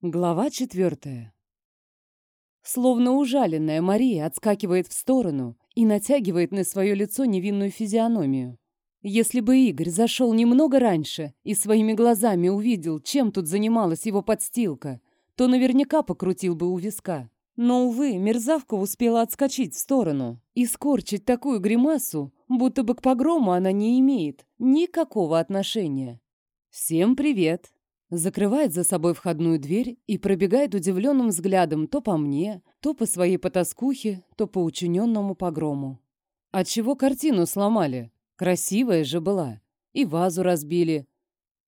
Глава четвертая. Словно ужаленная, Мария отскакивает в сторону и натягивает на свое лицо невинную физиономию. Если бы Игорь зашел немного раньше и своими глазами увидел, чем тут занималась его подстилка, то наверняка покрутил бы у виска. Но, увы, мерзавка успела отскочить в сторону и скорчить такую гримасу, будто бы к погрому она не имеет никакого отношения. «Всем привет!» Закрывает за собой входную дверь и пробегает удивленным взглядом то по мне, то по своей потаскухе, то по учиненному погрому. Отчего картину сломали? Красивая же была. И вазу разбили.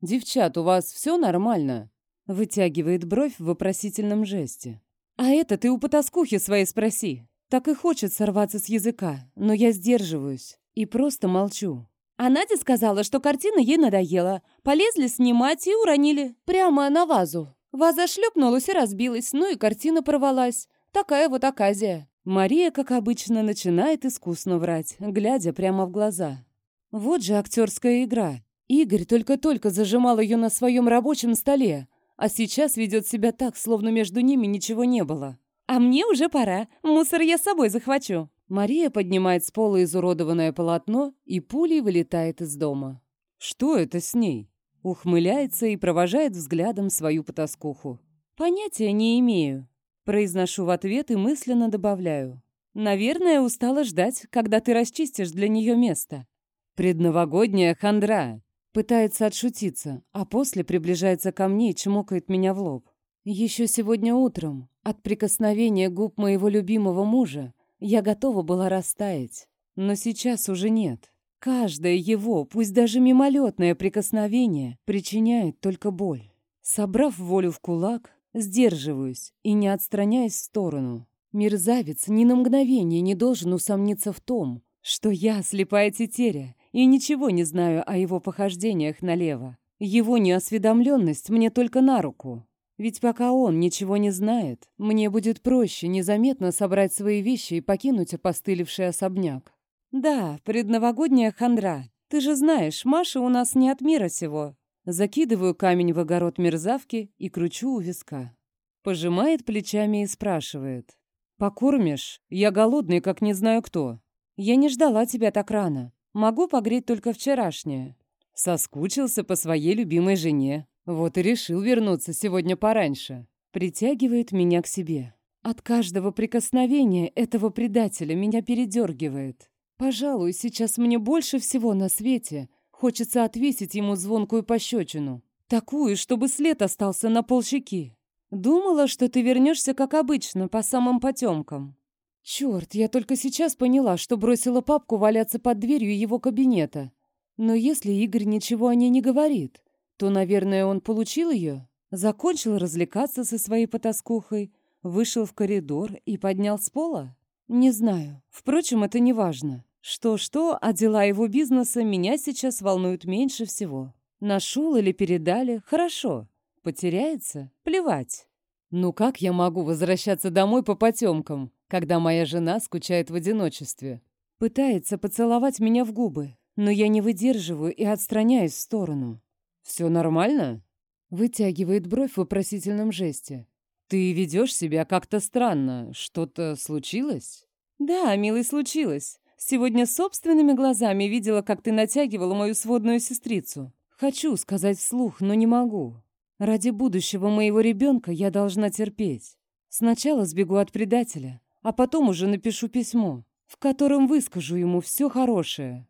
«Девчат, у вас все нормально?» Вытягивает бровь в вопросительном жесте. «А это ты у потаскухи своей спроси. Так и хочет сорваться с языка, но я сдерживаюсь и просто молчу. А Надя сказала, что картина ей надоела. Полезли снимать и уронили. Прямо на вазу. Ваза шлепнулась и разбилась, ну и картина порвалась. Такая вот оказия. Мария, как обычно, начинает искусно врать, глядя прямо в глаза. Вот же актерская игра. Игорь только-только зажимал ее на своем рабочем столе, а сейчас ведет себя так, словно между ними ничего не было. «А мне уже пора. Мусор я с собой захвачу». Мария поднимает с пола изуродованное полотно и пулей вылетает из дома. Что это с ней? Ухмыляется и провожает взглядом свою потаскуху. Понятия не имею. Произношу в ответ и мысленно добавляю. Наверное, устала ждать, когда ты расчистишь для нее место. Предновогодняя хандра. Пытается отшутиться, а после приближается ко мне и чмокает меня в лоб. Еще сегодня утром, от прикосновения губ моего любимого мужа, я готова была растаять, но сейчас уже нет. Каждое его, пусть даже мимолетное прикосновение, причиняет только боль. Собрав волю в кулак, сдерживаюсь и не отстраняюсь в сторону. Мерзавец ни на мгновение не должен усомниться в том, что я слепая тетеря и ничего не знаю о его похождениях налево. Его неосведомленность мне только на руку. Ведь пока он ничего не знает, мне будет проще незаметно собрать свои вещи и покинуть опостылевший особняк. Да, предновогодняя хандра. Ты же знаешь, Маша у нас не от мира сего. Закидываю камень в огород мерзавки и кручу у виска. Пожимает плечами и спрашивает. «Покормишь? Я голодный, как не знаю кто. Я не ждала тебя так рано. Могу погреть только вчерашнее». Соскучился по своей любимой жене. Вот и решил вернуться сегодня пораньше. Притягивает меня к себе. От каждого прикосновения этого предателя меня передергивает. Пожалуй, сейчас мне больше всего на свете хочется отвесить ему звонкую пощечину. Такую, чтобы след остался на полщеки. Думала, что ты вернешься, как обычно, по самым потемкам. Черт, я только сейчас поняла, что бросила папку валяться под дверью его кабинета. Но если Игорь ничего о ней не говорит, то, наверное, он получил ее, закончил развлекаться со своей потаскухой, вышел в коридор и поднял с пола? Не знаю. Впрочем, это не важно. Что-что, а дела его бизнеса меня сейчас волнуют меньше всего. Нашел или передали? Хорошо. Потеряется? Плевать. Ну как я могу возвращаться домой по потемкам, когда моя жена скучает в одиночестве? Пытается поцеловать меня в губы, но я не выдерживаю и отстраняюсь в сторону. «Все нормально?» Вытягивает бровь в вопросительном жесте. «Ты ведешь себя как-то странно. Что-то случилось?» «Да, милый, случилось. Сегодня собственными глазами видела, как ты натягивала мою сводную сестрицу. Хочу сказать вслух, но не могу. Ради будущего моего ребенка я должна терпеть. Сначала сбегу от предателя, а потом уже напишу письмо, в котором выскажу ему все хорошее.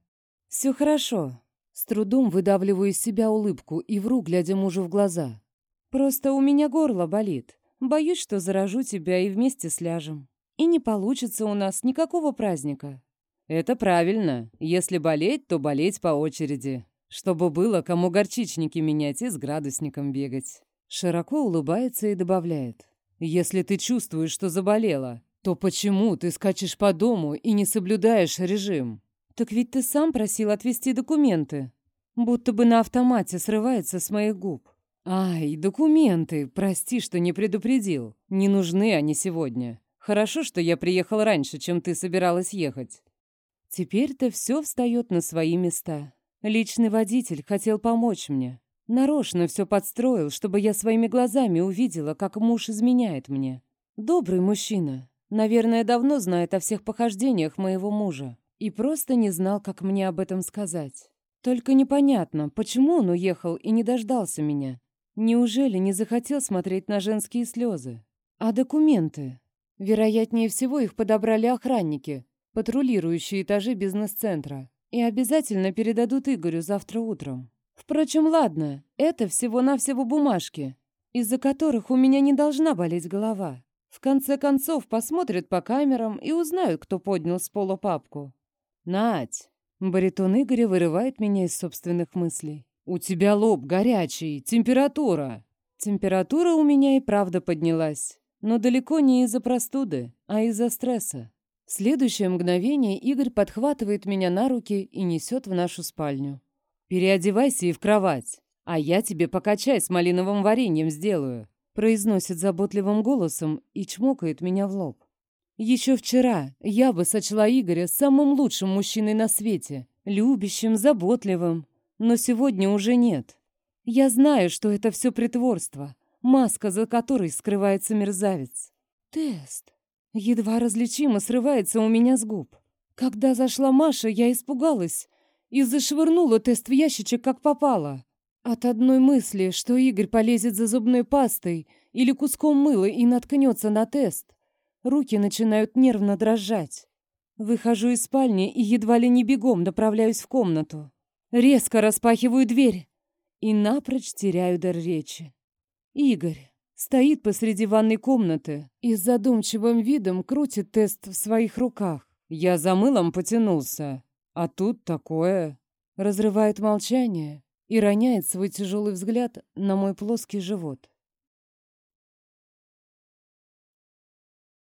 Все хорошо. С трудом выдавливаю из себя улыбку и вру, глядя мужу в глаза. «Просто у меня горло болит. Боюсь, что заражу тебя и вместе сляжем. И не получится у нас никакого праздника». «Это правильно. Если болеть, то болеть по очереди. Чтобы было кому горчичники менять и с градусником бегать». Широко улыбается и добавляет. «Если ты чувствуешь, что заболела, то почему ты скачешь по дому и не соблюдаешь режим?» «Так ведь ты сам просил отвезти документы». Будто бы на автомате срывается с моих губ. «Ай, документы! Прости, что не предупредил. Не нужны они сегодня. Хорошо, что я приехал раньше, чем ты собиралась ехать». Теперь-то все встает на свои места. Личный водитель хотел помочь мне. Нарочно все подстроил, чтобы я своими глазами увидела, как муж изменяет мне. Добрый мужчина. Наверное, давно знает о всех похождениях моего мужа. И просто не знал, как мне об этом сказать. Только непонятно, почему он уехал и не дождался меня. Неужели не захотел смотреть на женские слезы? А документы? Вероятнее всего, их подобрали охранники, патрулирующие этажи бизнес-центра. И обязательно передадут Игорю завтра утром. Впрочем, ладно, это всего-навсего бумажки, из-за которых у меня не должна болеть голова. В конце концов, посмотрят по камерам и узнают, кто поднял с пола папку. «Надь!» Баритон Игоря вырывает меня из собственных мыслей. «У тебя лоб горячий, температура!» Температура у меня и правда поднялась, но далеко не из-за простуды, а из-за стресса. В следующее мгновение Игорь подхватывает меня на руки и несет в нашу спальню. «Переодевайся и в кровать, а я тебе пока чай с малиновым вареньем сделаю», произносит заботливым голосом и чмокает меня в лоб. Еще вчера я бы сочла Игоря самым лучшим мужчиной на свете, любящим, заботливым, но сегодня уже нет. Я знаю, что это все притворство, маска, за которой скрывается мерзавец. Тест. Едва различимо срывается у меня с губ. Когда зашла Маша, я испугалась и зашвырнула тест в ящичек, как попало. От одной мысли, что Игорь полезет за зубной пастой или куском мыла и наткнется на тест, руки начинают нервно дрожать. Выхожу из спальни и едва ли не бегом направляюсь в комнату. Резко распахиваю дверь и напрочь теряю дар речи. Игорь стоит посреди ванной комнаты и с задумчивым видом крутит тест в своих руках. Я за мылом потянулся. А тут такое. Разрывает молчание и роняет свой тяжелый взгляд на мой плоский живот.